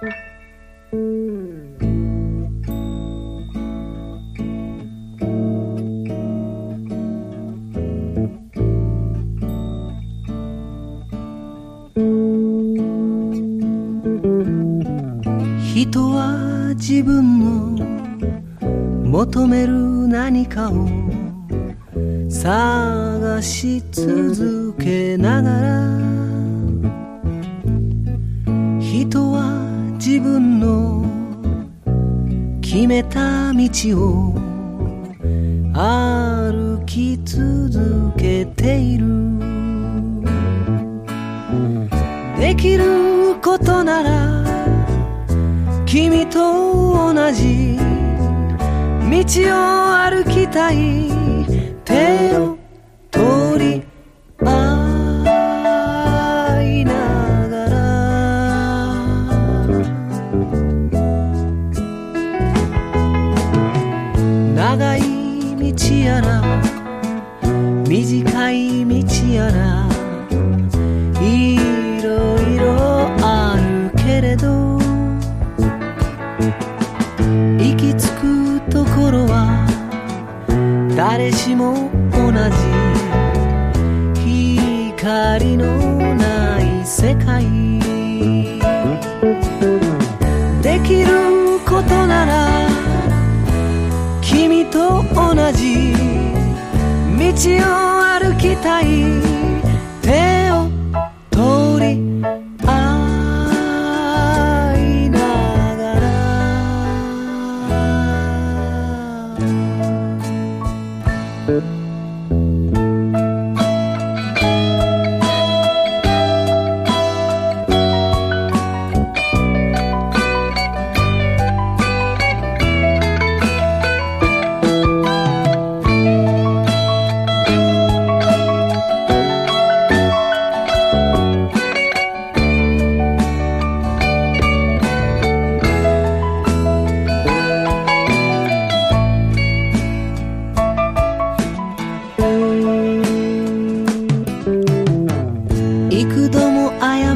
人は自分の求める何かを探し続けながら自分の決めた道を歩き続けている。できることなら君と同じ道を歩きたい。道やら短い道やらいろいろあるけれど。行き着くところは誰しも同じ。光のない世界。君と同じ。道を歩きたい。手を取り合いながら。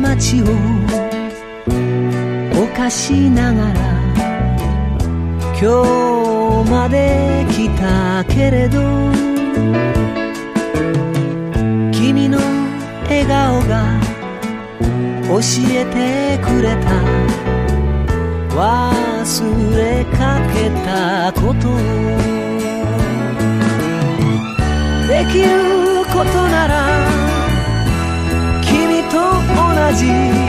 も過ちを犯しながら今日まで来たけれど君の笑顔が教えてくれた忘れかけたこと。をできる自己。